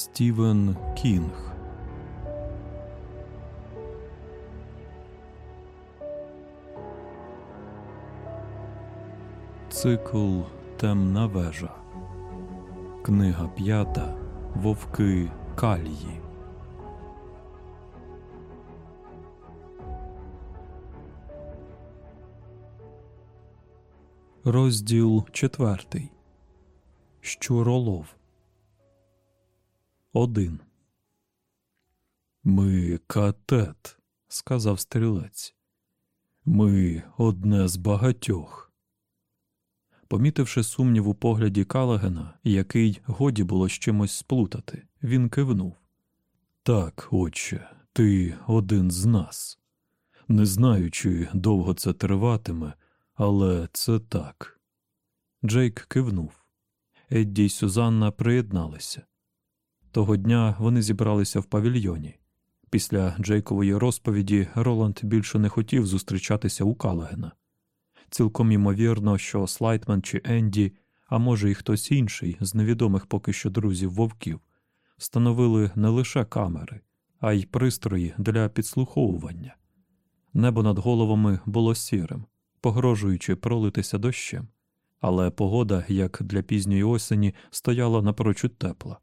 Стівен Кінг Цикл Темна вежа. Книга п'ята Вовки Калії. Розділ четвертий. Щуролов. Один. Ми катет, сказав стрілець. Ми одне з багатьох. Помітивши сумнів у погляді Калагена, який годі було з чимось сплутати, він кивнув. Так, отче, ти один з нас. Не знаю, чи довго це триватиме, але це так. Джейк кивнув. Едді й Сюзанна приєдналися. Того дня вони зібралися в павільйоні. Після Джейкової розповіді Роланд більше не хотів зустрічатися у Калагена. Цілком ймовірно, що Слайтман чи Енді, а може, і хтось інший з невідомих поки що друзів вовків, встановили не лише камери, а й пристрої для підслуховування. Небо над головами було сірим, погрожуючи пролитися дощем, але погода, як для пізньої осені, стояла напрочуд тепла.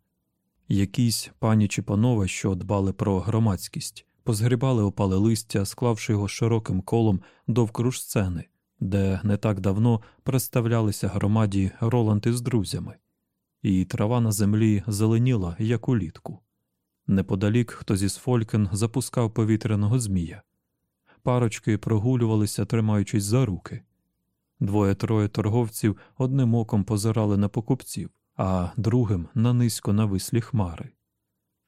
Якісь пані чи панове, що дбали про громадськість, позгрібали опале листя, склавши його широким колом довкруж сцени, де не так давно представлялися громаді Роланд із друзями, і трава на землі зеленіла, як улітку. Неподалік хтось із Фолькен запускав повітряного змія. Парочки прогулювалися, тримаючись за руки. Двоє-троє торговців одним оком позирали на покупців, а другим на низько навислі хмари.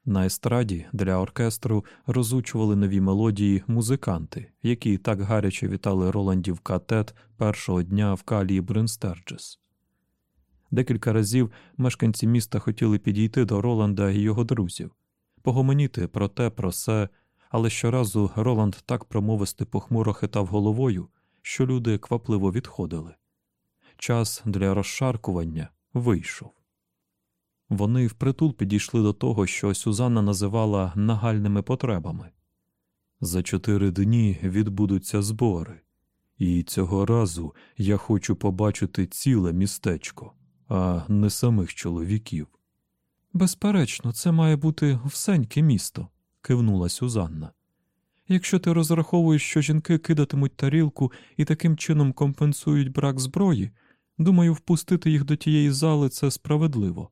На естраді для оркестру розучували нові мелодії музиканти, які так гаряче вітали Роландів катет першого дня в калії Бринстерджес. Декілька разів мешканці міста хотіли підійти до Роланда і його друзів, погомоніти про те, про се, але щоразу Роланд так промовисти похмуро хитав головою, що люди квапливо відходили. Час для розшаркування вийшов. Вони впритул підійшли до того, що Сюзанна називала нагальними потребами. За чотири дні відбудуться збори, і цього разу я хочу побачити ціле містечко, а не самих чоловіків. Безперечно, це має бути всеньке місто, кивнула Сюзанна. Якщо ти розраховуєш, що жінки кидатимуть тарілку і таким чином компенсують брак зброї, думаю, впустити їх до тієї зали це справедливо.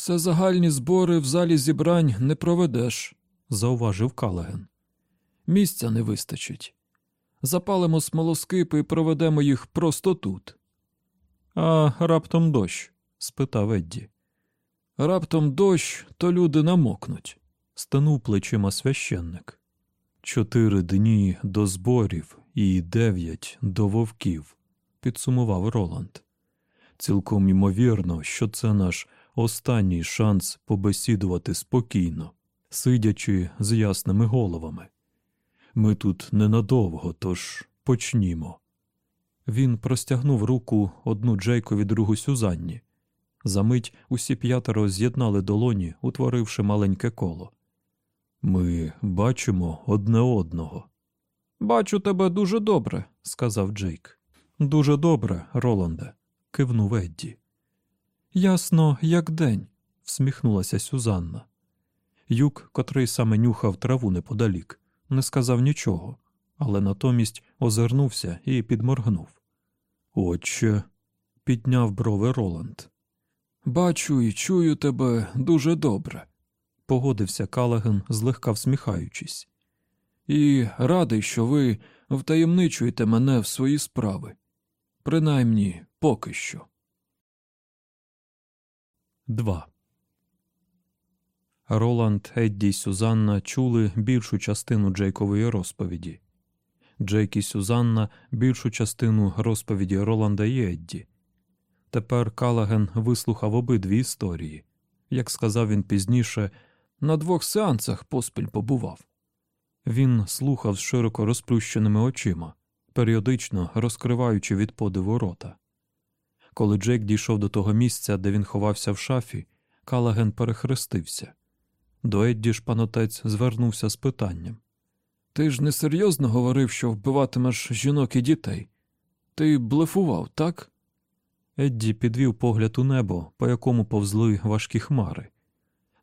Все загальні збори в залі зібрань не проведеш, зауважив Калаген. Місця не вистачить. Запалимо смолоскипи і проведемо їх просто тут. А раптом дощ? спитав Едді. Раптом дощ, то люди намокнуть, станув плечима священник. Чотири дні до зборів і дев'ять до вовків, підсумував Роланд. Цілком ймовірно, що це наш останній шанс побесідувати спокійно, сидячи з ясними головами. Ми тут ненадовго, тож почнімо. Він простягнув руку одну Джейкові, другу Сюзанні. Замить усі п'ятеро з'єднали долоні, утворивши маленьке коло. Ми бачимо одне одного. Бачу тебе дуже добре, сказав Джейк. Дуже добре, Роланде, кивнув Едді. Ясно, як день, всміхнулася Сюзанна. Юк, котрий саме нюхав траву неподалік, не сказав нічого, але натомість озирнувся і підморгнув. Отче, підняв брови Роланд. Бачу і чую тебе дуже добре, погодився Калаген, злегка всміхаючись. І радий, що ви втаємничуєте мене в свої справи. Принаймні, поки що. 2. Роланд, Едді й Сюзанна чули більшу частину Джейкової розповіді. Джейк і Сюзанна більшу частину розповіді Роланда і Едді. Тепер Калаген вислухав обидві історії. Як сказав він пізніше, на двох сеансах поспіль побував. Він слухав з широко розплющеними очима, періодично розкриваючи від подиву рота. Коли Джейк дійшов до того місця, де він ховався в шафі, Калаген перехрестився. До Едді ж панотець звернувся з питанням. Ти ж несерйозно говорив, що вбиватимеш жінок і дітей. Ти блефував, так? Едді підвів погляд у небо, по якому повзли важкі хмари.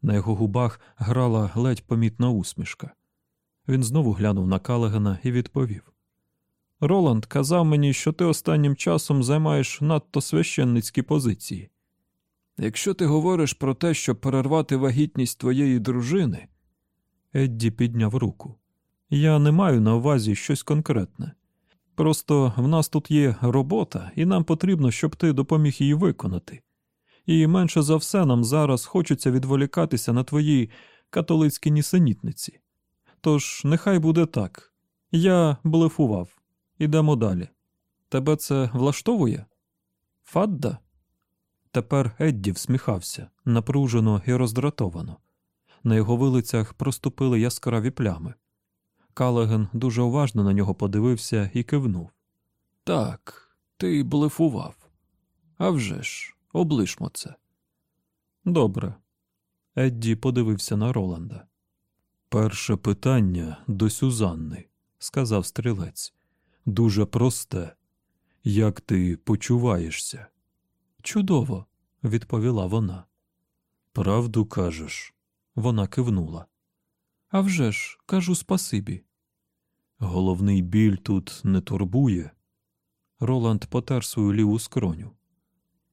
На його губах грала ледь помітна усмішка. Він знову глянув на Калагена і відповів: Роланд казав мені, що ти останнім часом займаєш надто священницькі позиції. Якщо ти говориш про те, щоб перервати вагітність твоєї дружини, Едді підняв руку. Я не маю на увазі щось конкретне. Просто в нас тут є робота, і нам потрібно, щоб ти допоміг її виконати. І менше за все нам зараз хочеться відволікатися на твої католицькі нісенітниці. Тож нехай буде так. Я блефував. Ідемо далі. Тебе це влаштовує? Фадда? Тепер Едді всміхався, напружено і роздратовано. На його вилицях проступили яскраві плями. Калаген дуже уважно на нього подивився і кивнув. Так, ти блефував. А вже ж, облишмо це. Добре. Едді подивився на Роланда. Перше питання до Сюзанни, сказав стрілець. Дуже просте. Як ти почуваєшся? Чудово, відповіла вона. Правду кажеш, вона кивнула. «А вже ж, кажу спасибі. Головний біль тут не турбує. Роланд потер свою ліву скроню.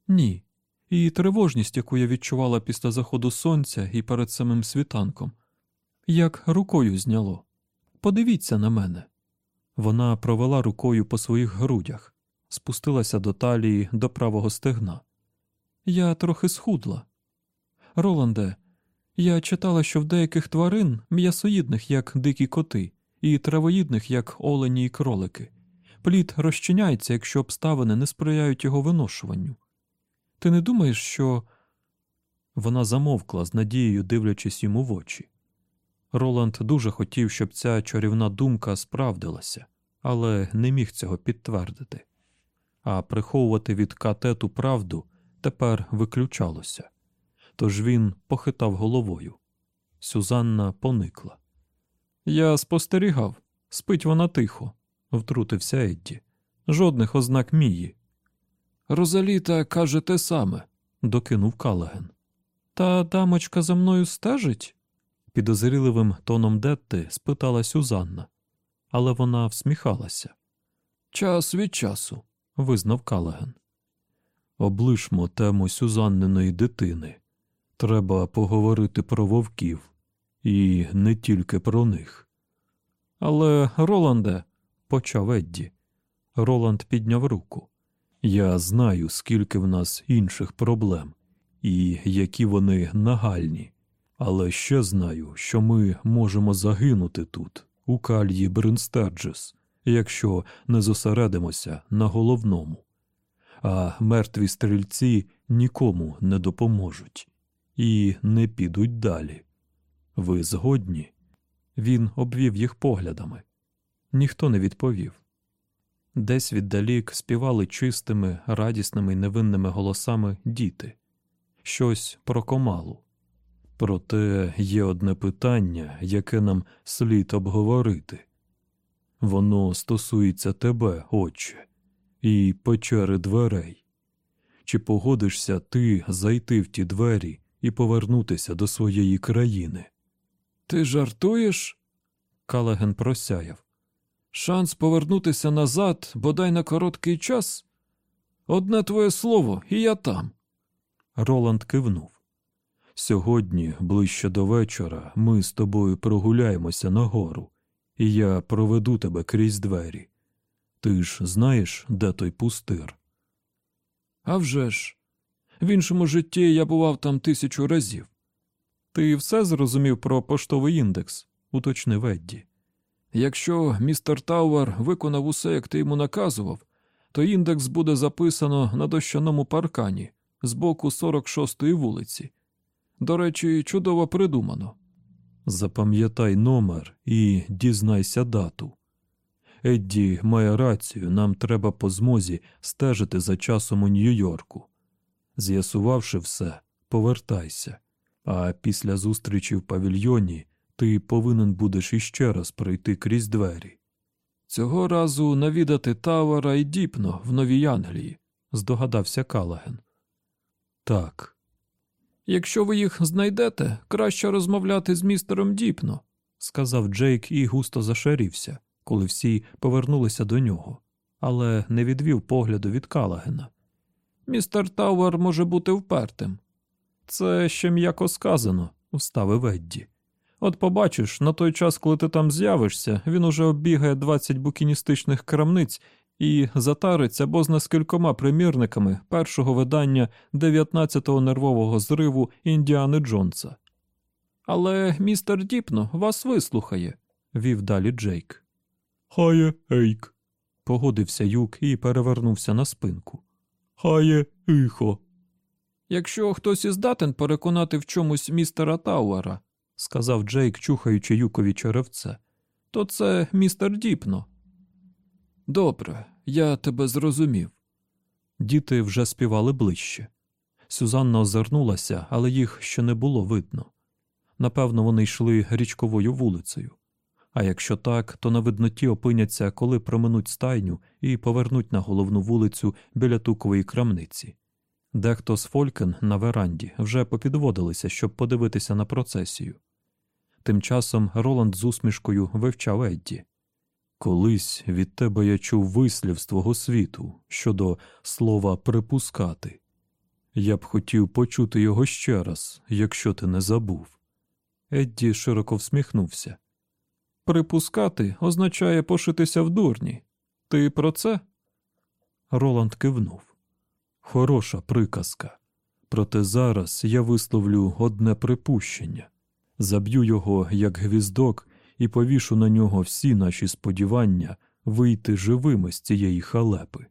Ні. І тривожність, яку я відчувала після заходу сонця і перед самим світанком, як рукою зняло. Подивіться на мене. Вона провела рукою по своїх грудях, спустилася до талії до правого стегна. Я трохи схудла. Роланде, я читала, що в деяких тварин, м'ясоїдних, як дикі коти, і травоїдних, як олені і кролики, плід розчиняється, якщо обставини не сприяють його виношуванню. Ти не думаєш, що. Вона замовкла з надією, дивлячись йому в очі. Роланд дуже хотів, щоб ця чарівна думка справдилася, але не міг цього підтвердити. А приховувати від катету правду тепер виключалося. Тож він похитав головою. Сюзанна поникла. Я спостерігав, спить вона тихо, втрутився Едді. Жодних ознак мії. Розаліта каже те саме, докинув Калаген. Та дамочка за мною стежить? Підозріливим тоном Детти спитала Сюзанна, але вона всміхалася. Час від часу, визнав Калаген. Облишмо тему Сюзанниної дитини. Треба поговорити про вовків, і не тільки про них. Але, Роланде, почав Едді. Роланд підняв руку. Я знаю, скільки в нас інших проблем, і які вони нагальні. Але ще знаю, що ми можемо загинути тут, у кальї Бринстерджес, якщо не зосередимося на головному. А мертві стрільці нікому не допоможуть і не підуть далі. Ви згодні? Він обвів їх поглядами. Ніхто не відповів. Десь віддалік співали чистими, радісними й невинними голосами діти щось про комалу. Проте є одне питання, яке нам слід обговорити. Воно стосується тебе, отче, і печери дверей. Чи погодишся ти зайти в ті двері і повернутися до своєї країни? Ти жартуєш? Калаген просяяв. Шанс повернутися назад, бодай на короткий час? Одне твоє слово, і я там. Роланд кивнув. Сьогодні, ближче до вечора, ми з тобою прогуляємося нагору, і я проведу тебе крізь двері. Ти ж знаєш, де той пустир? «А вже ж! В іншому житті я бував там тисячу разів. Ти все зрозумів про поштовий індекс, уточнив Едді. Якщо містер Тауер виконав усе, як ти йому наказував, то індекс буде записано на дощаному паркані з боку 46-ї вулиці. До речі, чудово придумано. Запам'ятай номер і дізнайся дату. Едді має рацію, нам треба по змозі стежити за часом у Нью-Йорку. З'ясувавши все, повертайся. А після зустрічі в павільйоні ти повинен будеш іще раз пройти крізь двері. Цього разу навідати Тауера і Діпно в Новій Англії, здогадався Калаген. Так. Якщо ви їх знайдете, краще розмовляти з містером Діпно, сказав Джейк і густо зашарівся, коли всі повернулися до нього, але не відвів погляду від Калагена. Містер Тауер може бути впертим. Це ще м'яко сказано, вставив Едді. От побачиш, на той час, коли ти там з'явишся, він уже оббігає 20 букіністичних крамниць і затариться бозна з кількома примірниками першого видання 19-го нервового зриву Індіани Джонса. Але містер Діпно вас вислухає, вів далі Джейк. Хає ейк, погодився юк і перевернувся на спинку. Хає іхо. Якщо хтось і здатен переконати в чомусь містера Тауера, сказав Джейк, чухаючи юкові черевце, то це містер Діпно. Добре, я тебе зрозумів. Діти вже співали ближче. Сюзанна озирнулася, але їх ще не було видно. Напевно, вони йшли річковою вулицею. А якщо так, то на видноті опиняться, коли проминуть стайню і повернуть на головну вулицю біля тукової крамниці. Дехто з Фолькен на веранді вже попідводилися, щоб подивитися на процесію. Тим часом Роланд з усмішкою вивчав Едді. Колись від тебе я чув вислів з твого світу щодо слова припускати. Я б хотів почути його ще раз, якщо ти не забув. Едді широко всміхнувся. Припускати означає пошитися в дурні. Ти про це? Роланд кивнув. Хороша приказка. Проте зараз я висловлю одне припущення заб'ю його як гвіздок і повішу на нього всі наші сподівання вийти живими з цієї халепи.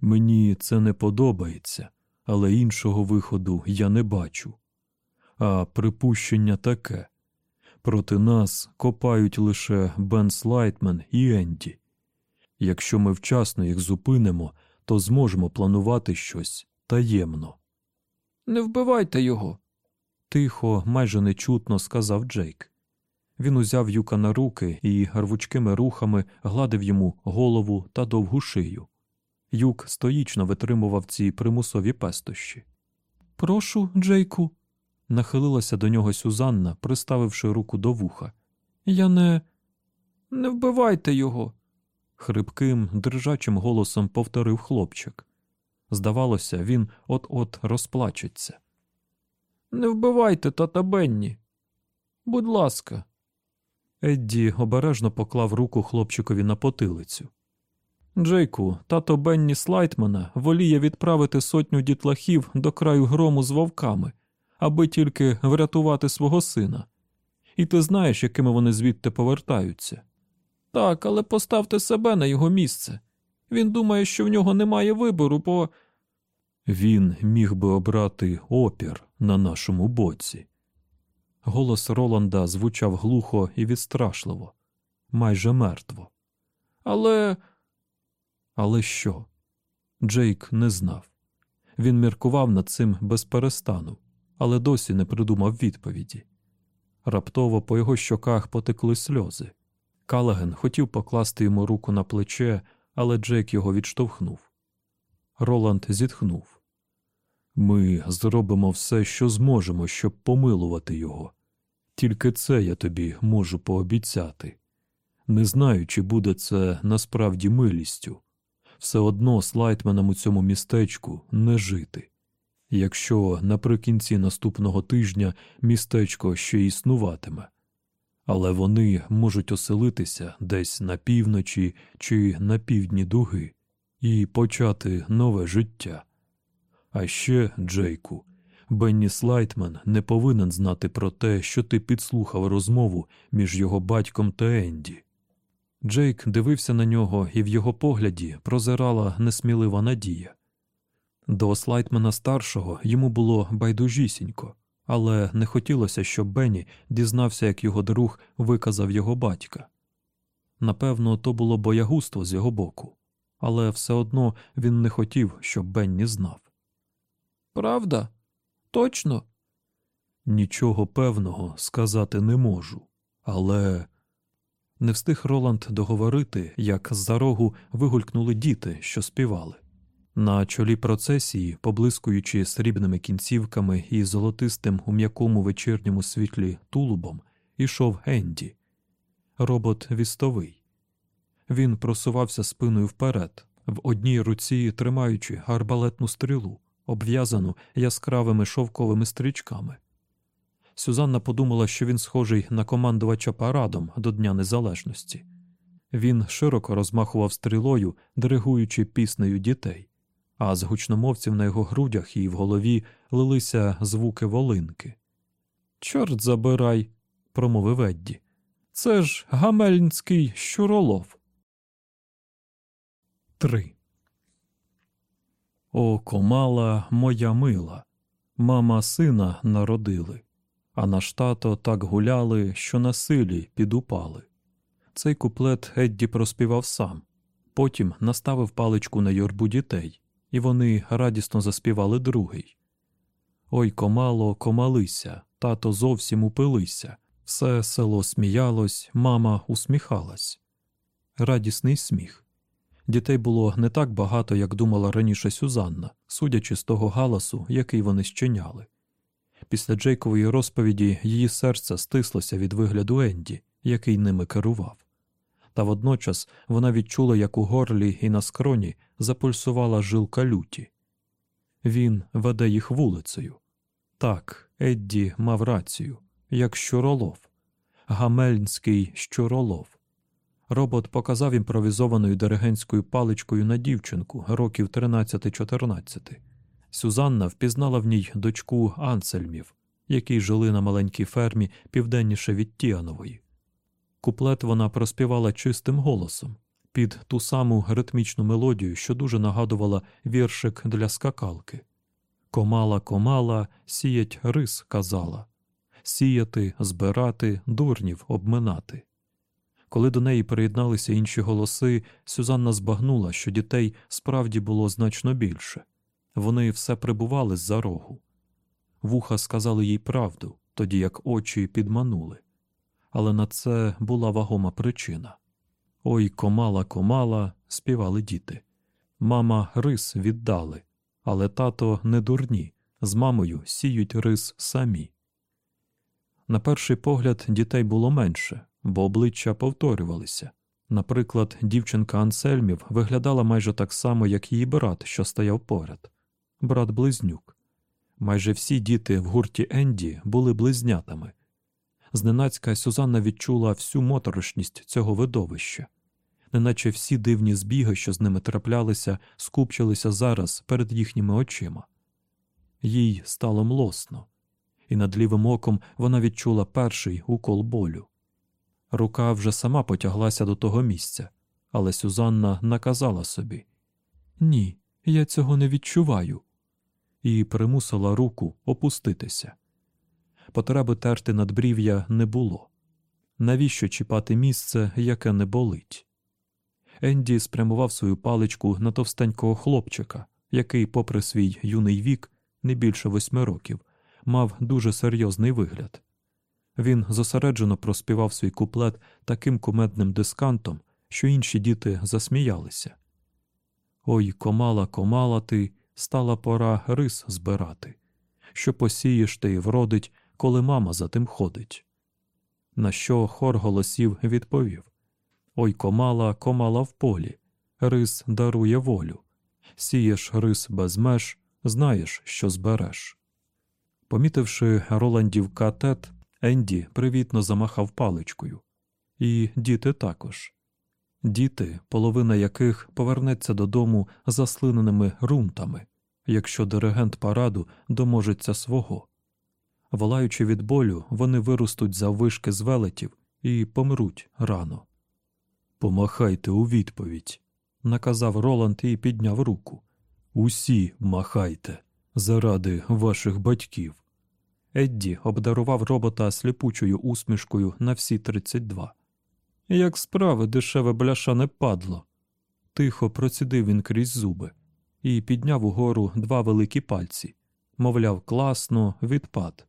Мені це не подобається, але іншого виходу я не бачу. А припущення таке проти нас копають лише Бен Слайтмен і Енді. Якщо ми вчасно їх зупинимо, то зможемо планувати щось таємно. Не вбивайте його, тихо, майже нечутно сказав Джейк. Він узяв юка на руки і рвучкими рухами гладив йому голову та довгу шию. Юк стоїчно витримував ці примусові пестощі. Прошу, Джейку, нахилилася до нього Сюзанна, приставивши руку до вуха. Я не. Не вбивайте його. хрипким, дрижачим голосом повторив хлопчик. Здавалося, він от-от розплачеться. Не вбивайте тата Бенні. Будь ласка. Едді обережно поклав руку хлопчикові на потилицю. Джейку, тато Бенні Слайтмана воліє відправити сотню дітлахів до краю грому з вовками, аби тільки врятувати свого сина. І ти знаєш, якими вони звідти повертаються. Так, але поставте себе на його місце. Він думає, що в нього немає вибору, бо. Він міг би обрати опір на нашому боці. Голос Роланда звучав глухо і відстрашливо, майже мертво. Але. Але що? Джейк не знав. Він міркував над цим без перестану, але досі не придумав відповіді. Раптово по його щоках потекли сльози. Калаген хотів покласти йому руку на плече, але Джейк його відштовхнув. Роланд зітхнув. Ми зробимо все, що зможемо, щоб помилувати його. Тільки це я тобі можу пообіцяти. Не знаю, чи буде це насправді милістю. Все одно слайтменам у цьому містечку не жити. Якщо наприкінці наступного тижня містечко ще існуватиме, але вони можуть оселитися десь на півночі чи на півдні дуги і почати нове життя. А ще, Джейку, Бенні Слайтман не повинен знати про те, що ти підслухав розмову між його батьком та Енді. Джейк дивився на нього, і в його погляді прозирала несмілива надія. До Слайтмана старшого йому було байдужісінько, але не хотілося, щоб Бенні дізнався, як його друг виказав його батька. Напевно, то було боягузтво з його боку, але все одно він не хотів, щоб Бенні знав. Правда? Точно? Нічого певного сказати не можу, але не встиг Роланд договорити, як з-за рогу вигулькнули діти, що співали. На чолі процесії, поблискуючи срібними кінцівками і золотистим у м'якому вечірньому світлі тулубом, ішов Енді. Робот вістовий. Він просувався спиною вперед, в одній руці тримаючи арбалетну стрілу, обв'язану яскравими шовковими стрічками. Сюзанна подумала, що він схожий на командувача парадом до Дня Незалежності. Він широко розмахував стрілою, диригуючи піснею дітей, а з гучномовців на його грудях і в голові лилися звуки волинки. Чорт забирай, промовив Едді. Це ж гамельнський щуролов. 3. О, комала моя мила. Мама сина народили, а наш тато так гуляли, що на силі підупали. Цей куплет Едді проспівав сам, потім наставив паличку на юрбу дітей, і вони радісно заспівали другий. Ой, комало, комалися, тато зовсім упилися. Все село сміялось, мама усміхалась. Радісний сміх. Дітей було не так багато, як думала раніше Сюзанна, судячи з того галасу, який вони щиняли. Після Джейкової розповіді її серце стислося від вигляду Енді, який ними керував. Та водночас вона відчула, як у горлі і на скроні запульсувала жилка люті. Він веде їх вулицею. Так, Едді мав рацію, як щуролов, гамельнський щуролов. Робот показав імпровізованою диригентською паличкою на дівчинку років 13-14. Сюзанна впізнала в ній дочку Ансельмів, які жили на маленькій фермі південніше від Тіанової. Куплет вона проспівала чистим голосом під ту саму ритмічну мелодію, що дуже нагадувала віршик для скакалки. Комала, комала, сіять рис казала, сіяти, збирати, дурнів обминати. Коли до неї приєдналися інші голоси, Сюзанна збагнула, що дітей справді було значно більше. Вони все прибували з-за рогу. Вуха сказали їй правду, тоді як очі підманули. Але на це була вагома причина. Ой, комала, комала, співали діти. Мама рис віддали, але тато не дурні, з мамою сіють рис самі. На перший погляд дітей було менше, бо обличчя повторювалися. Наприклад, дівчинка Ансельмів виглядала майже так само, як її брат, що стояв поряд, брат близнюк. Майже всі діти в гурті Енді були близнятами. Зненацька Сюзанна відчула всю моторошність цього видовища, неначе всі дивні збіги, що з ними траплялися, скупчилися зараз перед їхніми очима. Їй стало млосно, і над лівим оком вона відчула перший укол болю. Рука вже сама потяглася до того місця, але Сюзанна наказала собі Ні, я цього не відчуваю, і примусила руку опуститися. Потреби терти надбрів'я не було. Навіщо чіпати місце, яке не болить? Енді спрямував свою паличку на товстенького хлопчика, який, попри свій юний вік, не більше восьми років, мав дуже серйозний вигляд. Він зосереджено проспівав свій куплет таким кумедним дискантом, що інші діти засміялися. Ой, комала, комала ти, стала пора рис збирати. Що посієш ти й вродить, коли мама за тим ходить. На що хор голосів відповів Ой, комала, комала в полі, рис дарує волю. Сієш рис без меж, знаєш, що збереш. Помітивши Роландів катет, Енді привітно замахав паличкою. І діти також. Діти, половина яких повернеться додому заслиненими рунтами, якщо диригент параду доможеться свого. Волаючи від болю, вони виростуть за вишки з велетів і помруть рано. Помахайте у відповідь, наказав Роланд і підняв руку. Усі махайте заради ваших батьків. Едді обдарував робота сліпучою усмішкою на всі 32. Як справи дешеве бляшане падло. Тихо процідив він крізь зуби і підняв угору два великі пальці, мовляв, класно, відпад.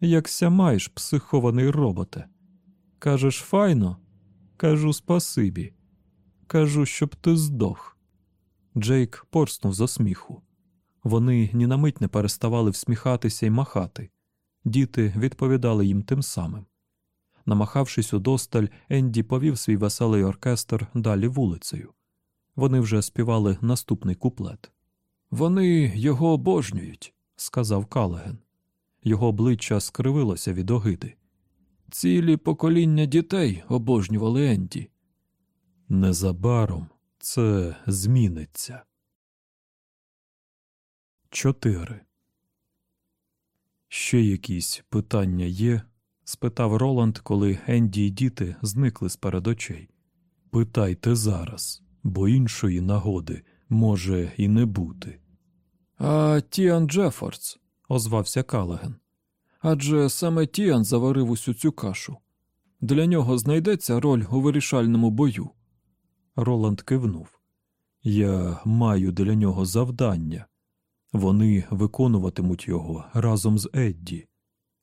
Якся маєш, психований роботе. Кажеш, файно? Кажу спасибі. Кажу, щоб ти здох. Джейк порснув з сміху. Вони ні на мить не переставали всміхатися і махати. Діти відповідали їм тим самим. Намахавшись удосталь, Енді повів свій веселий оркестр далі вулицею. Вони вже співали наступний куплет. Вони його обожнюють, сказав Калаген. Його обличчя скривилося від огиди. Цілі покоління дітей обожнювали Енді. Незабаром це зміниться. 4. Ще якісь питання є? спитав Роланд, коли Едді й діти зникли з перед очей. Питайте зараз, бо іншої нагоди може і не бути. А Тіан Джефордс, озвався Калаген. Адже саме Тіан заварив усю цю кашу. Для нього знайдеться роль у вирішальному бою. Роланд кивнув. Я маю для нього завдання. Вони виконуватимуть його разом з Едді.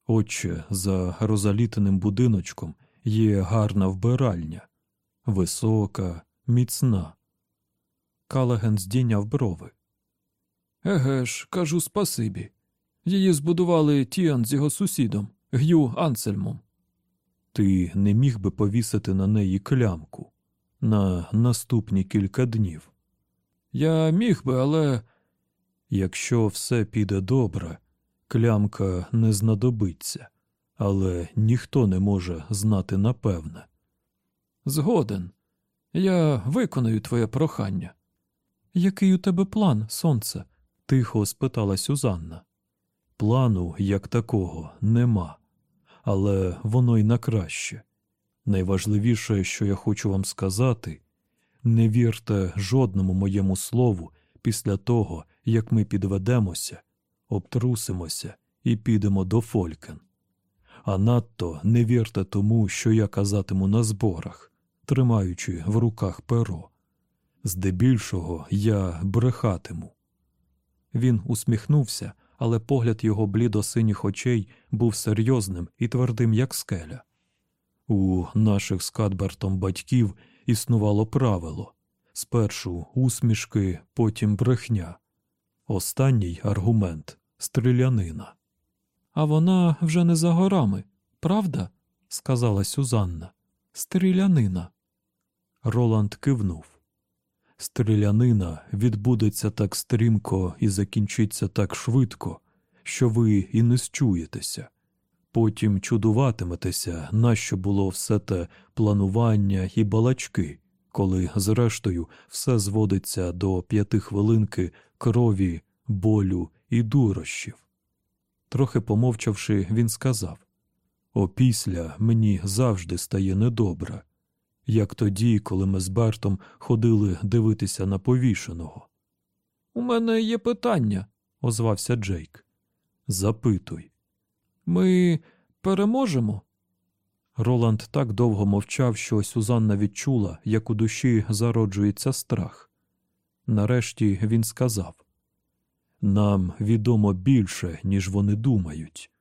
Отче, за розалітаним будиночком є гарна вбиральня, висока, міцна. Калаген здійняв брови. Еге ж, кажу спасибі. Її збудували Тіан з його сусідом, Г'ю Ансельмом. Ти не міг би повісити на неї клямку на наступні кілька днів. Я міг би, але якщо все піде добре, клямка не знадобиться, але ніхто не може знати напевне. Згоден, я виконую твоє прохання. Який у тебе план, сонце? тихо спитала Сюзанна. Плану, як такого, нема, але воно й на краще. Найважливіше, що я хочу вам сказати, не вірте жодному моєму слову після того, як ми підведемося, обтрусимося і підемо до Фолькен. А надто не вірте тому, що я казатиму на зборах, тримаючи в руках перо. Здебільшого я брехатиму. Він усміхнувся, але погляд його блідо-синіх очей був серйозним і твердим, як скеля. У наших з Кадбертом батьків існувало правило спершу усмішки, потім брехня. Останній аргумент стрілянина. А вона вже не за горами, правда? сказала Сюзанна. Стрілянина. Роланд кивнув. Стрілянина відбудеться так стрімко і закінчиться так швидко, що ви і не счуєтеся. Потім чудуватиметеся, нащо було все те планування і балачки, коли, зрештою, все зводиться до п'яти хвилинки крові, болю і дурощів. Трохи помовчавши, він сказав Опісля мені завжди стає недобре, як тоді, коли ми з Бертом ходили дивитися на повішеного. У мене є питання, озвався Джейк. Запитуй. Ми переможемо? Роланд так довго мовчав, що Сюзанна відчула, як у душі зароджується страх. Нарешті він сказав Нам відомо більше, ніж вони думають,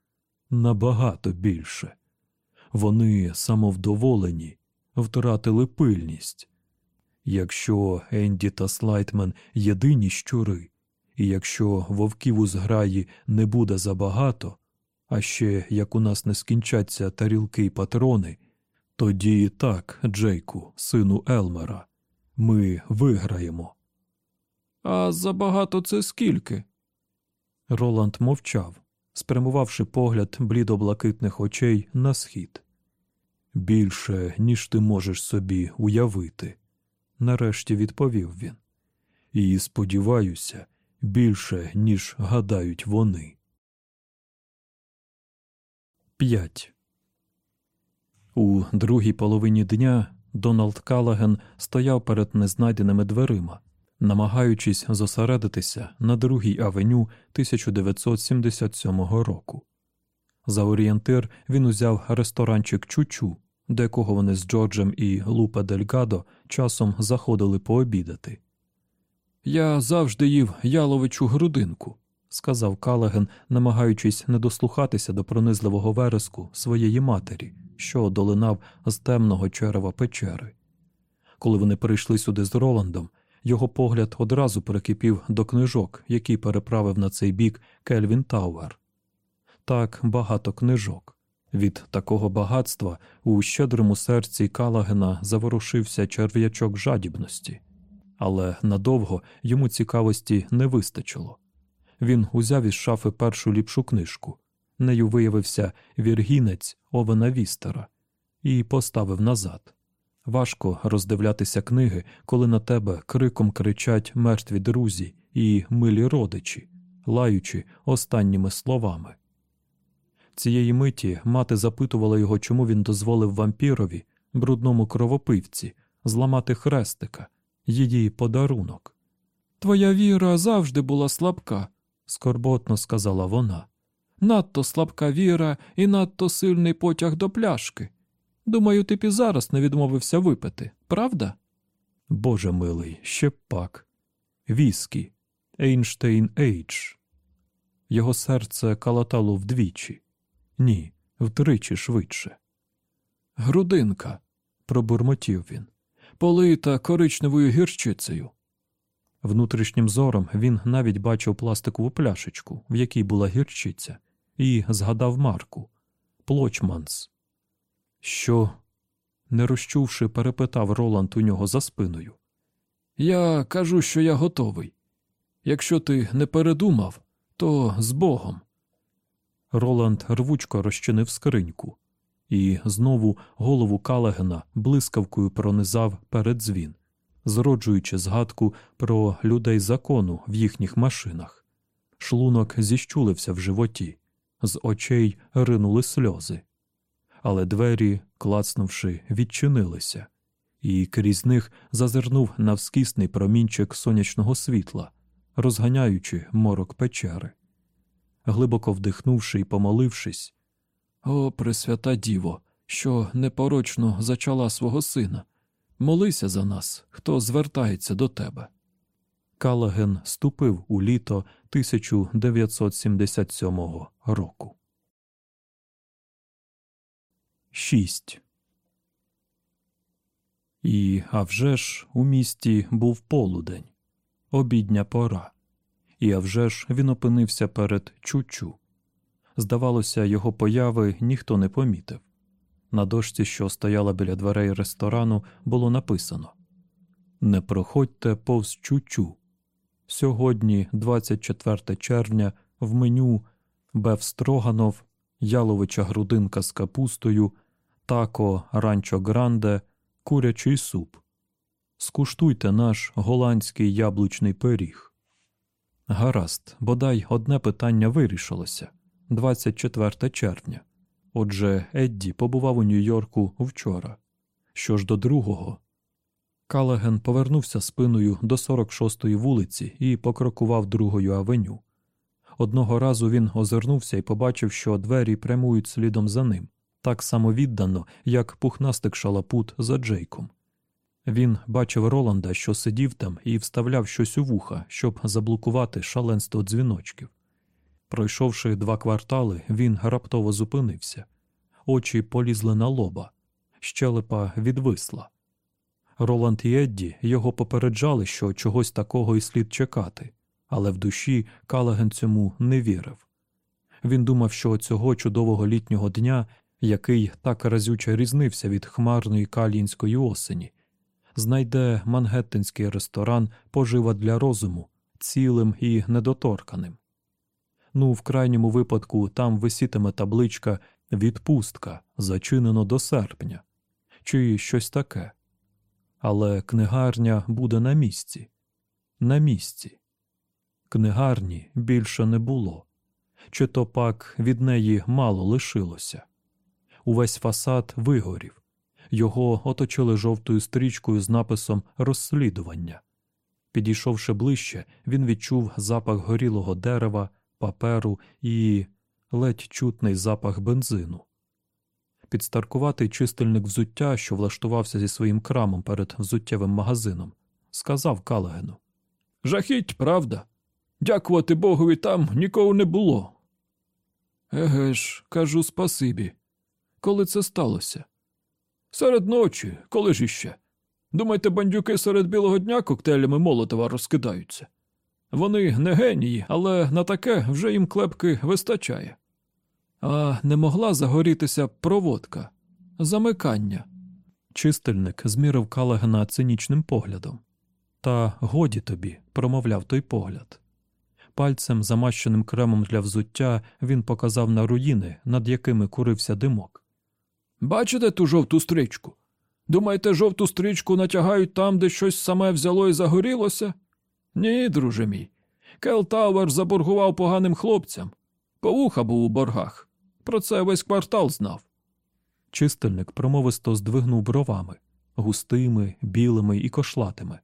набагато більше. Вони самовдоволені, втратили пильність. Якщо Енді та Слайтмен єдині щури, і якщо вовків у зграї не буде забагато, а ще як у нас не скінчаться тарілки й патрони, тоді і так, Джейку, сину Елмера, ми виграємо. А забагато це скільки? Роланд мовчав, спрямувавши погляд блідоблакитних очей на схід. Більше, ніж ти можеш собі уявити, нарешті відповів він. І сподіваюся, більше, ніж гадають вони. 5. У другій половині дня Дональд Калаген стояв перед незнайденими дверима, намагаючись зосередитися на другій авеню 1977 року. За орієнтир він узяв ресторанчик Чучу, до якого вони з Джорджем і Лупа Дельгадо часом заходили пообідати. Я завжди їв яловичу грудинку, сказав Калаген, намагаючись не дослухатися до пронизливого вереску своєї матері, що долинав з темного черева печери. Коли вони прийшли сюди з Роландом, його погляд одразу прикипів до книжок, які переправив на цей бік Кельвін Тауер. Так багато книжок. Від такого багатства у щедрому серці Калагена заворушився черв'ячок жадібності, але надовго йому цікавості не вистачило. Він узяв із шафи першу ліпшу книжку. Нею виявився віргінець Овена Вістера і поставив назад. Важко роздивлятися книги, коли на тебе криком кричать мертві друзі і милі родичі, лаючи останніми словами. Цієї миті мати запитувала його, чому він дозволив вампірові, брудному кровопивці, зламати хрестика, її подарунок. Твоя віра завжди була слабка, скорботно сказала вона. Надто слабка віра і надто сильний потяг до пляшки. Думаю, ти б і зараз не відмовився випити, правда? Боже милий, ще пак. Віскі, Ейнштейн Ейдж. Його серце калатало вдвічі. Ні, втричі швидше. Грудинка, пробурмотів він, полита коричневою гірчицею. Внутрішнім зором він навіть бачив пластикову пляшечку, в якій була гірчиця, і згадав Марку Плочманс. Що? не розчувши, перепитав Роланд у нього за спиною. Я кажу, що я готовий. Якщо ти не передумав, то з Богом. Роланд рвучко розчинив скриньку, і знову голову Калагена блискавкою пронизав передзвін, зроджуючи згадку про людей закону в їхніх машинах. Шлунок зіщулився в животі, з очей ринули сльози. Але двері, клацнувши, відчинилися, і крізь них зазирнув навскісний промінчик сонячного світла, розганяючи морок печери глибоко вдихнувши і помолившись, О, Пресвята Діво, що непорочно зачала свого сина, молися за нас, хто звертається до тебе. Калаген ступив у літо 1977 року. 6. І а вже ж у місті був полудень, обідня пора і а вже ж він опинився перед Чучу. Здавалося, його появи ніхто не помітив. На дошці, що стояла біля дверей ресторану, було написано Не проходьте повз Чучу. Сьогодні, 24 червня, в меню Бев Строганов, яловича грудинка з капустою, тако ранчо гранде, курячий суп. Скуштуйте наш голландський яблучний пиріг. Гаразд, бодай одне питання вирішилося 24 червня. Отже, Едді побував у Нью-Йорку вчора. Що ж до другого, Калаген повернувся спиною до 46-ї вулиці і покрокував другою авеню. Одного разу він озирнувся і побачив, що двері прямують слідом за ним, так само віддано, як пухнастик шалапут за Джейком. Він бачив Роланда, що сидів там, і вставляв щось у вуха, щоб заблокувати шаленство дзвіночків. Пройшовши два квартали, він раптово зупинився. Очі полізли на лоба, щелепа відвисла. Роланд і Едді його попереджали, що чогось такого і слід чекати, але в душі Калаген цьому не вірив. Він думав, що цього чудового літнього дня, який так разюче різнився від хмарної калінської осені, знайде мангеттинський ресторан пожива для розуму, цілим і недоторканим. Ну, в крайньому випадку там висітиме табличка відпустка, зачинено до серпня, чи щось таке. Але книгарня буде на місці. На місці. Книгарні більше не було, чи то пак від неї мало лишилося. Увесь фасад вигорів, його оточили жовтою стрічкою з написом Розслідування. Підійшовши ближче, він відчув запах горілого дерева, паперу і ледь чутний запах бензину. Підстаркуватий чистильник взуття, що влаштувався зі своїм крамом перед взуттєвим магазином, сказав Калагену Жахіть, правда? Дякувати Богові, там нікого не було. Еге ж, кажу спасибі. Коли це сталося? Серед ночі, коли ж іще? Думаєте, бандюки серед білого дня коктейлями Молотова розкидаються? Вони не генії, але на таке вже їм клепки вистачає. А не могла загорітися проводка, замикання. Чистильник змірив Калагена цинічним поглядом. Та годі тобі, промовляв той погляд. Пальцем, замащеним кремом для взуття, він показав на руїни, над якими курився димок. Бачите ту жовту стрічку? Думаєте, жовту стрічку натягають там, де щось саме взяло і загорілося? Ні, друже мій. Кел Тауер заборгував поганим хлопцям. По вуха був у боргах. Про це весь квартал знав. Чистильник промовисто здвигнув бровами густими, білими і кошлатими.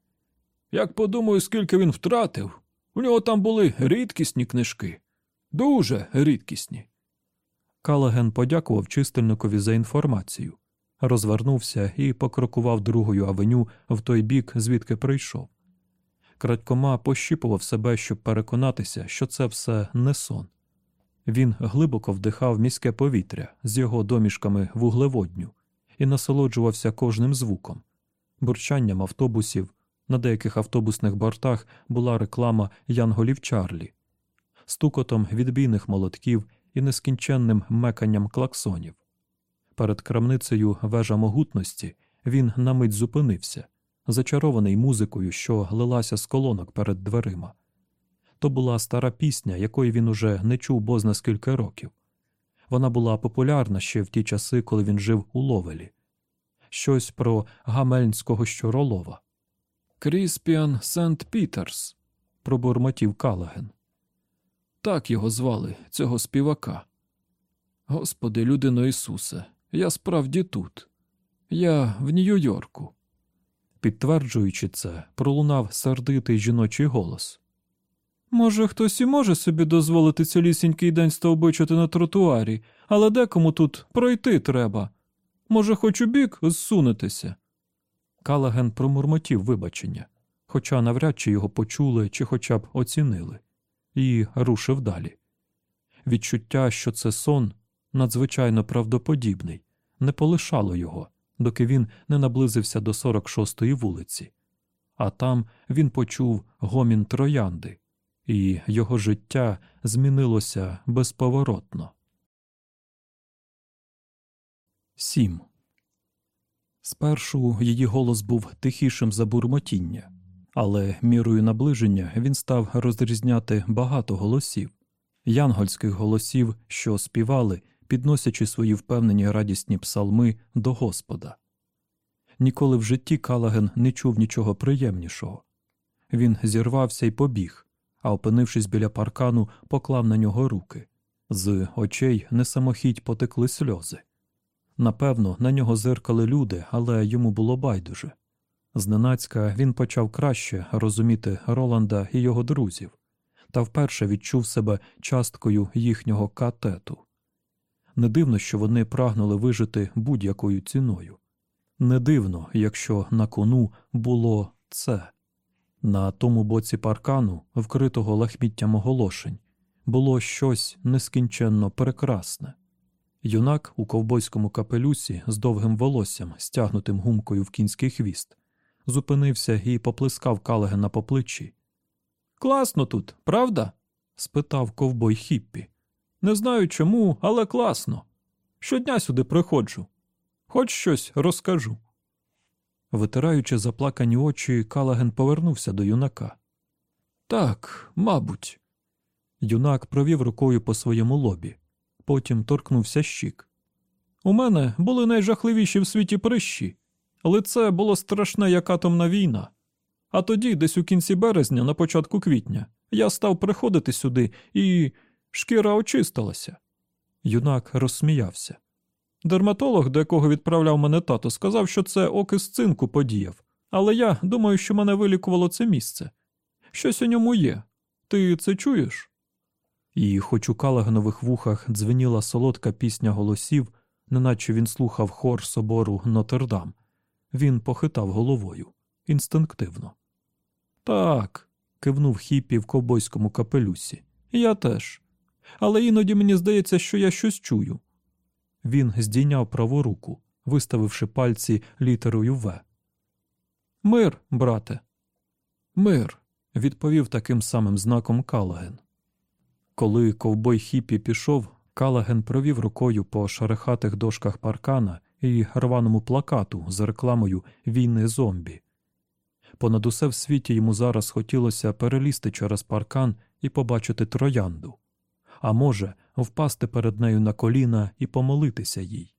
Як подумаю, скільки він втратив, у нього там були рідкісні книжки. Дуже рідкісні. Калаген подякував чистильникові за інформацію, розвернувся і покрокував другою авеню в той бік, звідки прийшов. Крадькома пощіпував себе, щоб переконатися, що це все не сон. Він глибоко вдихав міське повітря з його домішками вуглеводню і насолоджувався кожним звуком, бурчанням автобусів. На деяких автобусних бортах була реклама Янголів Чарлі, стукотом відбійних молотків і нескінченним меканням клаксонів. Перед крамницею вежа могутності він на мить зупинився, зачарований музикою, що лилася з колонок перед дверима. То була стара пісня, якої він уже не чув бозна скільки років. Вона була популярна ще в ті часи, коли він жив у Ловелі. Щось про гамельнського щоролова. Кріспіан Сент Пітерс, пробурмотів Калаген. Так його звали, цього співака. Господи, людино Ісусе, я справді тут. Я в Нью-Йорку. Підтверджуючи це, пролунав сердитий жіночий голос. Може, хтось і може собі дозволити цілісінький день стовбичити на тротуарі, але декому тут пройти треба. Може, хоч у бік зсунутися. Калаген промурмотів вибачення, хоча навряд чи його почули чи хоча б оцінили, і рушив далі. Відчуття, що це сон, надзвичайно правдоподібний, не полишало його, доки він не наблизився до 46-ї вулиці, а там він почув гомін троянди, і його життя змінилося безповоротно. 7. Спершу її голос був тихішим за бурмотіння, але мірою наближення він став розрізняти багато голосів, янгольських голосів, що співали, підносячи свої впевнені радісні псалми до Господа. Ніколи в житті Калаген не чув нічого приємнішого. Він зірвався і побіг, а, опинившись біля паркану, поклав на нього руки. З очей несамохідь потекли сльози. Напевно, на нього зиркали люди, але йому було байдуже. Зненацька він почав краще розуміти Роланда і його друзів, та вперше відчув себе часткою їхнього катету. Не дивно, що вони прагнули вижити будь-якою ціною. Не дивно, якщо на кону було це. На тому боці паркану, вкритого лахміттям оголошень, було щось нескінченно прекрасне. Юнак у ковбойському капелюсі з довгим волоссям, стягнутим гумкою в кінський хвіст, зупинився і поплескав Калегена по плечі. Класно тут, правда? спитав ковбой Хіппі. Не знаю чому, але класно. Щодня сюди приходжу. Хоч щось розкажу. Витираючи заплакані очі, Калаген повернувся до юнака. Так, мабуть. Юнак провів рукою по своєму лобі, потім торкнувся щік. У мене були найжахливіші в світі прищі, лице було страшне, як атомна війна. А тоді, десь у кінці березня, на початку квітня, я став приходити сюди, і шкіра очистилася. Юнак розсміявся. Дерматолог, до якого відправляв мене тато, сказав, що це окис цинку подіяв, але я думаю, що мене вилікувало це місце. Щось у ньому є. Ти це чуєш? І, хоч у Калагенових вухах дзвеніла солодка пісня голосів, неначе він слухав хор собору Нотр-Дам, він похитав головою інстинктивно. Так, кивнув хіпі в ковбойському капелюсі. Я теж. Але іноді мені здається, що я щось чую. Він здійняв праву руку, виставивши пальці літерою В. Мир, брате. Мир, відповів таким самим знаком Калаген. Коли ковбой хіпі пішов, Калаген провів рукою по шерехатих дошках паркана і рваному плакату з рекламою Війни зомбі. Понад усе в світі йому зараз хотілося перелізти через паркан і побачити троянду, а може, впасти перед нею на коліна і помолитися їй.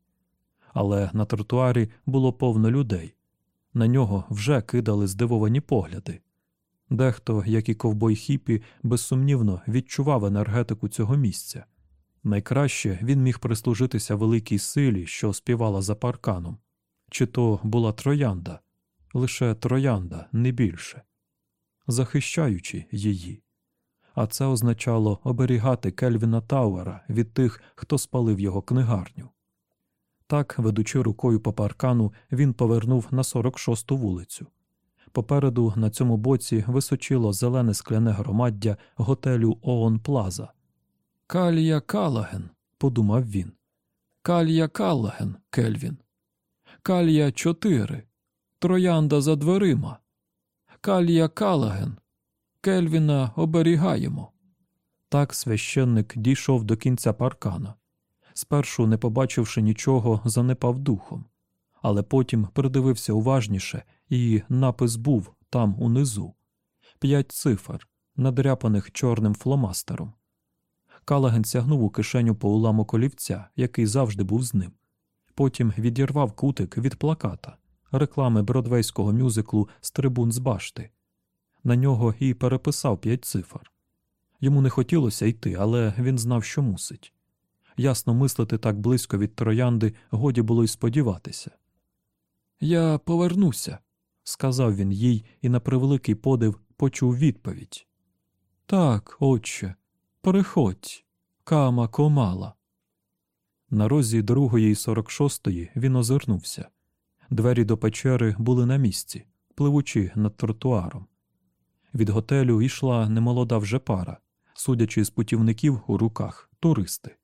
Але на тротуарі було повно людей. На нього вже кидали здивовані погляди. Дехто, як і ковбой хіпі, безсумнівно відчував енергетику цього місця. Найкраще він міг прислужитися великій силі, що співала за парканом, чи то була троянда, лише троянда, не більше, захищаючи її. А це означало оберігати Кельвіна Тауера від тих, хто спалив його книгарню. Так, ведучи рукою по паркану, він повернув на 46-ту вулицю. Попереду на цьому боці височило зелене скляне громаддя готелю Оон Плаза. Калія Калаген, подумав він. Калія Калаген, Кельвін. Калія 4. Троянда за дверима. Калія Калаген. Кельвіна оберігаємо. Так священник дійшов до кінця паркана. Спершу, не побачивши нічого, занепав духом, але потім придивився уважніше, і напис був там унизу п'ять цифр, надряпаних чорним фломастером. Калаген сягнув у кишеню по уламу колівця, який завжди був з ним. Потім відірвав кутик від плаката, реклами бродвейського мюзиклу з трибун з башти. На нього і переписав п'ять цифр. Йому не хотілося йти, але він знав, що мусить. Ясно мислити так близько від троянди годі було й сподіватися. Я повернуся, сказав він їй і на превеликий подив почув відповідь. Так, отче, переходь, кама комала. На розі другої і сорок шостої він озирнувся. Двері до печери були на місці, пливучи над тротуаром. Від готелю йшла немолода вже пара, судячи з путівників у руках, туристи.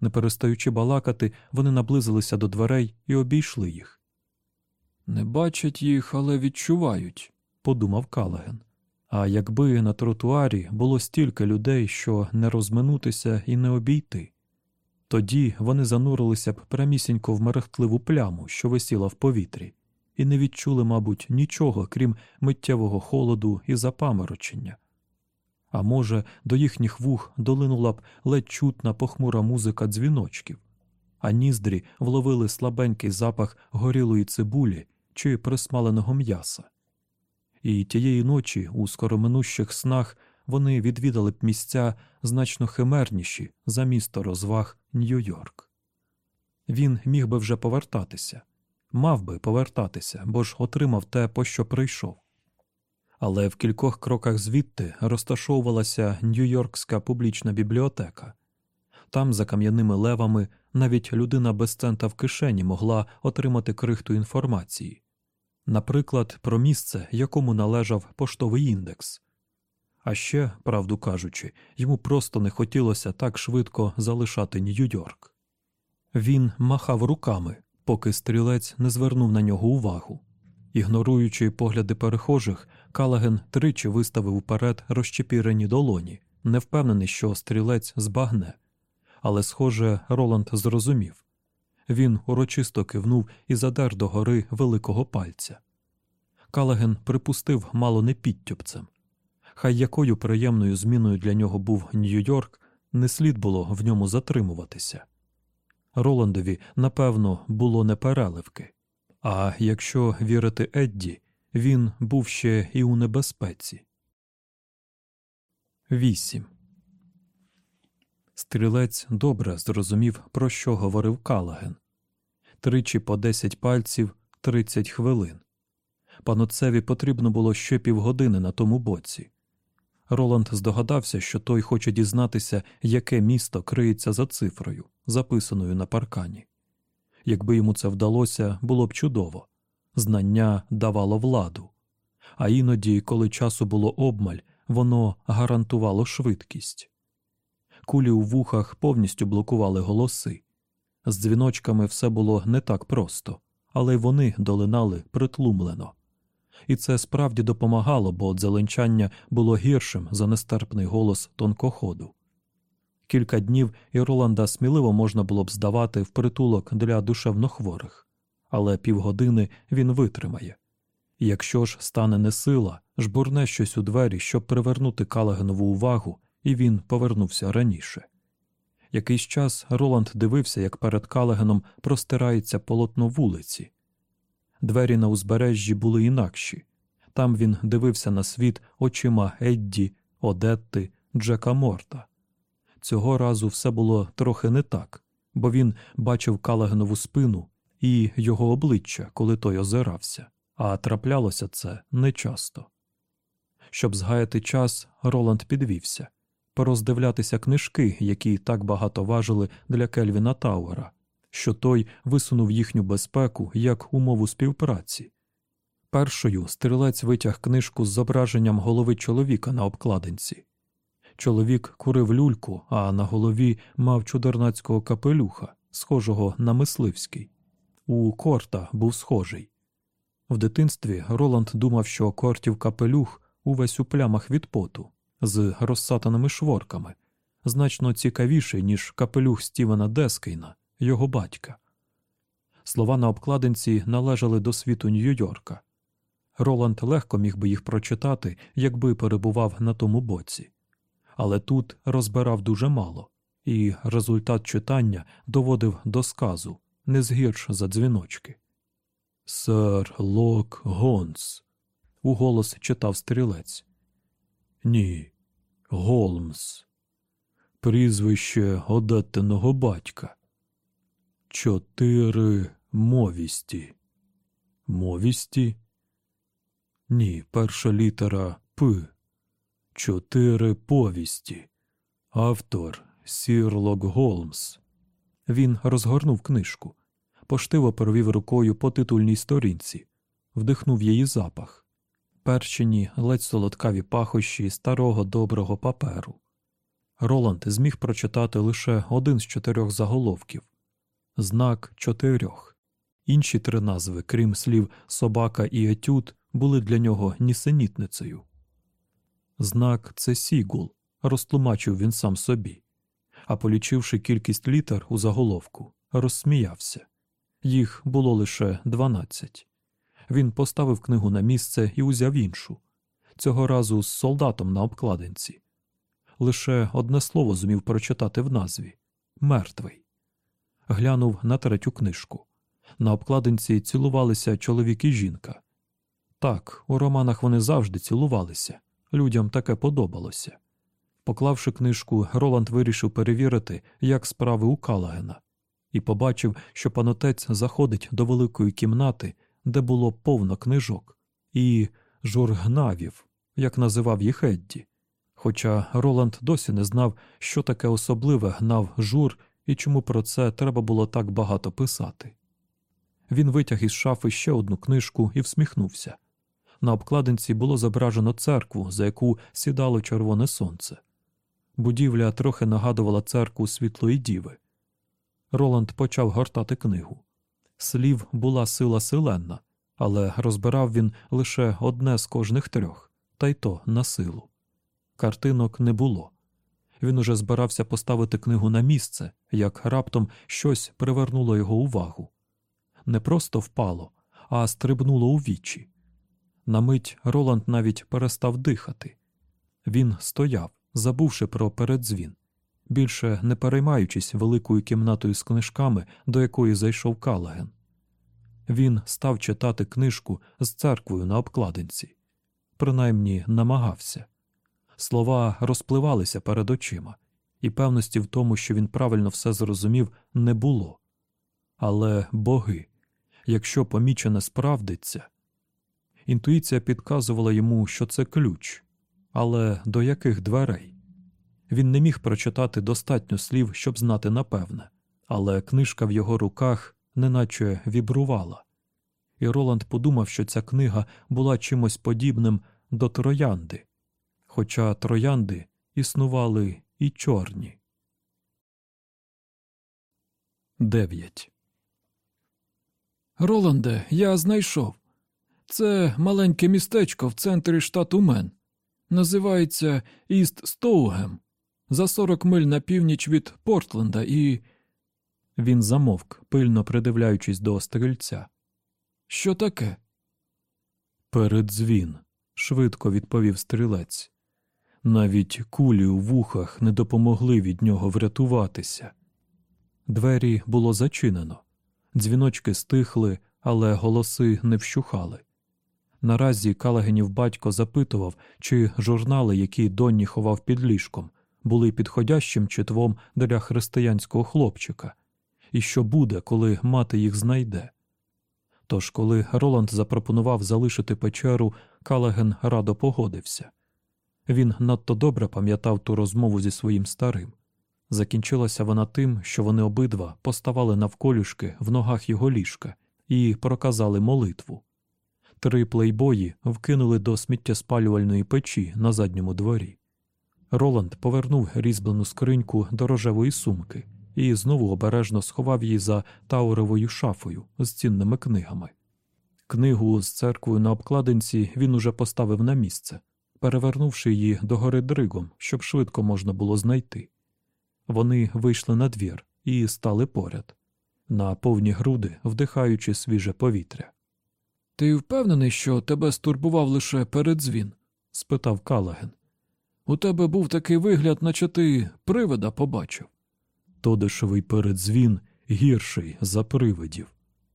Не перестаючи балакати, вони наблизилися до дверей і обійшли їх. Не бачать їх, але відчувають, подумав Калаген. А якби на тротуарі було стільки людей, що не розминутися і не обійти, тоді вони занурилися б прямісінько в мерехтливу пляму, що висіла в повітрі, і не відчули, мабуть, нічого, крім миттєвого холоду і запаморочення. А може, до їхніх вух долинула б ледь чутна похмура музика дзвіночків, а ніздрі вловили слабенький запах горілої цибулі чи присмаленого м'яса. І тієї ночі у скороминущих снах вони відвідали б місця значно химерніші за місто розваг Нью-Йорк. Він міг би вже повертатися, мав би повертатися, бо ж отримав те, по що прийшов. Але в кількох кроках звідти розташовувалася Нью-Йоркська публічна бібліотека. Там, за кам'яними левами, навіть людина без цента в кишені могла отримати крихту інформації, наприклад, про місце, якому належав поштовий індекс. А ще, правду кажучи, йому просто не хотілося так швидко залишати Нью-Йорк. Він махав руками, поки стрілець не звернув на нього увагу. Ігноруючи погляди перехожих, Калаген тричі виставив уперед розчепірені долоні, не впевнений, що стрілець збагне. Але, схоже, Роланд зрозумів він урочисто кивнув і задер до гори великого пальця. Калаген припустив мало не підтюпцем. Хай якою приємною зміною для нього був Нью-Йорк, не слід було в ньому затримуватися. Роландові, напевно, було не переливки. А якщо вірити Едді, він був ще і у небезпеці. 8. Стрілець добре зрозумів, про що говорив Калаген тричі по десять пальців тридцять хвилин. Паноцеві потрібно було ще півгодини на тому боці. Роланд здогадався, що той хоче дізнатися, яке місто криється за цифрою, записаною на паркані. Якби йому це вдалося, було б чудово знання давало владу, а іноді, коли часу було обмаль, воно гарантувало швидкість. Кулі у вухах повністю блокували голоси. З дзвіночками все було не так просто, але й вони долинали притлумлено. І це справді допомагало, бо дзеленчання було гіршим за нестерпний голос тонкоходу. Кілька днів і Роланда сміливо можна було б здавати в притулок для душевнохворих, але півгодини він витримає. Якщо ж стане несила, жбурне щось у двері, щоб привернути Калагенову увагу, і він повернувся раніше. Якийсь час Роланд дивився, як перед Калагеном простирається полотно вулиці. Двері на узбережжі були інакші. Там він дивився на світ очима Едді, Одетти, Джека Морта. Цього разу все було трохи не так, бо він бачив Калагенову спину і його обличчя, коли той озирався, а траплялося це нечасто. Щоб згаяти час, Роланд підвівся пороздивлятися книжки, які так багато важили для Кельвіна Тауера, що той висунув їхню безпеку як умову співпраці. Першою стрілець витяг книжку з зображенням голови чоловіка на обкладинці. Чоловік курив люльку, а на голові мав чудернацького капелюха, схожого на мисливський. У корта був схожий. В дитинстві Роланд думав, що кортів капелюх увесь у плямах від поту, з розсатаними шворками, значно цікавіший, ніж капелюх Стівена Дескейна, його батька. Слова на обкладинці належали до світу Нью-Йорка. Роланд легко міг би їх прочитати, якби перебував на тому боці. Але тут розбирав дуже мало, і результат читання доводив до сказу не згірш за дзвіночки. Сер Лок Гонс. уголос читав стрілець. Ні, Голмс. Прізвище одеттеного батька. Чотири мовісті. Мовісті? Ні, перша літера П. Чотири повісті. Автор Сірлок Голмс. Він розгорнув книжку, поштиво провів рукою по титульній сторінці, вдихнув її запах, перчені ледь солодкаві пахощі старого доброго паперу. Роланд зміг прочитати лише один з чотирьох заголовків знак чотирьох. Інші три назви, крім слів собака і етюд, були для нього нісенітницею. Знак це Сігул, розтлумачив він сам собі, а полічивши кількість літер у заголовку, розсміявся. Їх було лише дванадцять. Він поставив книгу на місце і узяв іншу, цього разу з солдатом на обкладинці. Лише одне слово зумів прочитати в назві мертвий. Глянув на третю книжку. На обкладинці цілувалися чоловік і жінка. Так, у романах вони завжди цілувалися, людям таке подобалося. Поклавши книжку, Роланд вирішив перевірити, як справи у Калагена, і побачив, що панотець заходить до великої кімнати, де було повно книжок, і жургнавів, як називав їх Едді. Хоча Роланд досі не знав, що таке особливе гнав жур і чому про це треба було так багато писати. Він витяг із шафи ще одну книжку і всміхнувся. На обкладинці було зображено церкву, за яку сідало червоне сонце. Будівля трохи нагадувала церкву Світлої Діви. Роланд почав гортати книгу. Слів була сила силенна, але розбирав він лише одне з кожних трьох, та й то на силу. Картинок не було. Він уже збирався поставити книгу на місце, як раптом щось привернуло його увагу. Не просто впало, а стрибнуло у вічі. На мить Роланд навіть перестав дихати. Він стояв, забувши про передзвін, більше не переймаючись великою кімнатою з книжками, до якої зайшов Калаген. Він став читати книжку з церквою на обкладинці, принаймні намагався. Слова розпливалися перед очима, і певності в тому, що він правильно все зрозумів, не було. Але боги, якщо помічене справдиться, інтуїція підказувала йому, що це ключ, але до яких дверей? Він не міг прочитати достатньо слів, щоб знати напевне, але книжка в його руках неначе вібрувала, і Роланд подумав, що ця книга була чимось подібним до троянди хоча троянди існували і чорні. 9. Роланде, я знайшов. Це маленьке містечко в центрі штату Мен. Називається Іст Стоугем. За 40 миль на північ від Портленда і. Він замовк, пильно придивляючись до стрільця. Що таке? Передзвін, швидко відповів стрілець. Навіть кулі у вухах не допомогли від нього врятуватися. Двері було зачинено, дзвіночки стихли, але голоси не вщухали. Наразі Калагенів батько запитував, чи журнали, які Донні ховав під ліжком, були підходящим читвом для християнського хлопчика, і що буде, коли мати їх знайде. Тож, коли Роланд запропонував залишити печеру, Калаген радо погодився. Він надто добре пам'ятав ту розмову зі своїм старим. Закінчилася вона тим, що вони обидва поставали навколішки в ногах його ліжка і проказали молитву. Три плейбої вкинули до сміттєспалювальної печі на задньому дворі. Роланд повернув різьблену скриньку до рожевої сумки і знову обережно сховав її за тауровою шафою з цінними книгами. Книгу з церквою на обкладинці він уже поставив на місце, перевернувши її догори дригом, щоб швидко можна було знайти. Вони вийшли на двір і стали поряд, на повні груди, вдихаючи свіже повітря. Ти впевнений, що тебе стурбував лише передзвін? спитав Калаген. У тебе був такий вигляд, наче ти привида побачив. Тодешевий передзвін гірший за привидів,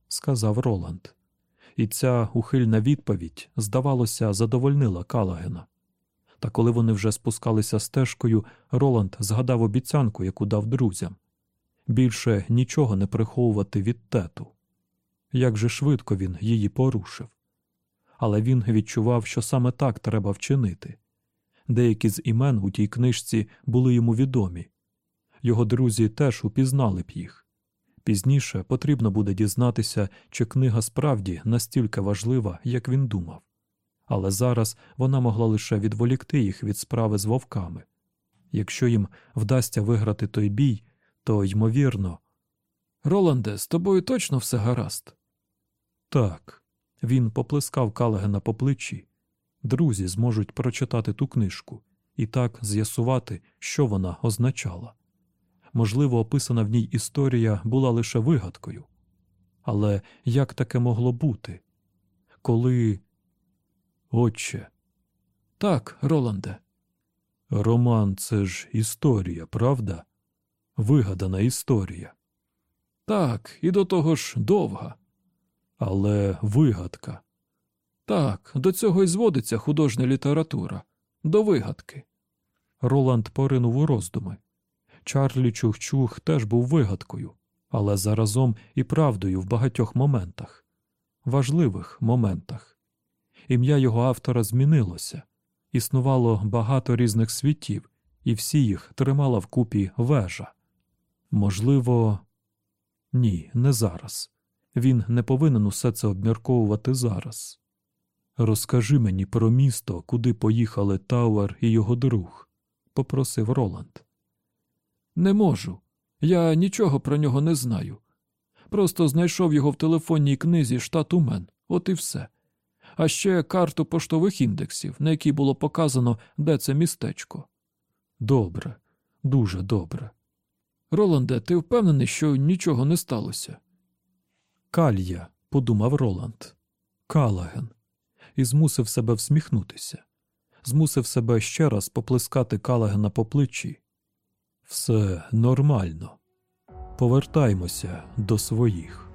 сказав Роланд. І ця ухильна відповідь, здавалося, задовольнила Калагена. Та коли вони вже спускалися стежкою, Роланд згадав обіцянку, яку дав друзям більше нічого не приховувати від тету. Як же швидко він її порушив. Але він відчував, що саме так треба вчинити. Деякі з імен у тій книжці були йому відомі. Його друзі теж упізнали б їх. Пізніше потрібно буде дізнатися, чи книга справді настільки важлива, як він думав. Але зараз вона могла лише відволікти їх від справи з вовками. Якщо їм вдасться виграти той бій, то, ймовірно, Роланде, з тобою точно все гаразд. так. Він поплескав Калагена по плечі. Друзі зможуть прочитати ту книжку і так з'ясувати, що вона означала. Можливо, описана в ній історія була лише вигадкою. Але як таке могло бути? Коли. Отче, Так, Роланде. роман це ж історія, правда? Вигадана історія. Так, і до того ж довга. Але вигадка. Так, до цього й зводиться художня література, до вигадки. Роланд поринув у роздуми. Чарлі Чух-Чух теж був вигадкою, але заразом і правдою в багатьох моментах, важливих моментах. Ім'я його автора змінилося, існувало багато різних світів, і всі їх тримала вкупі вежа. Можливо, ні, не зараз. Він не повинен усе це обмірковувати зараз. Розкажи мені про місто, куди поїхали Тауер і його друг, попросив Роланд. Не можу. Я нічого про нього не знаю. Просто знайшов його в телефонній книзі штату Мен, от і все. А ще карту поштових індексів, на якій було показано, де це містечко. Добре, дуже добре. Роланде, ти впевнений, що нічого не сталося? Калья, подумав Роланд. Калаген. І змусив себе всміхнутися. Змусив себе ще раз поплескати Калагена по плечі. Все нормально. Повертаймося до своїх.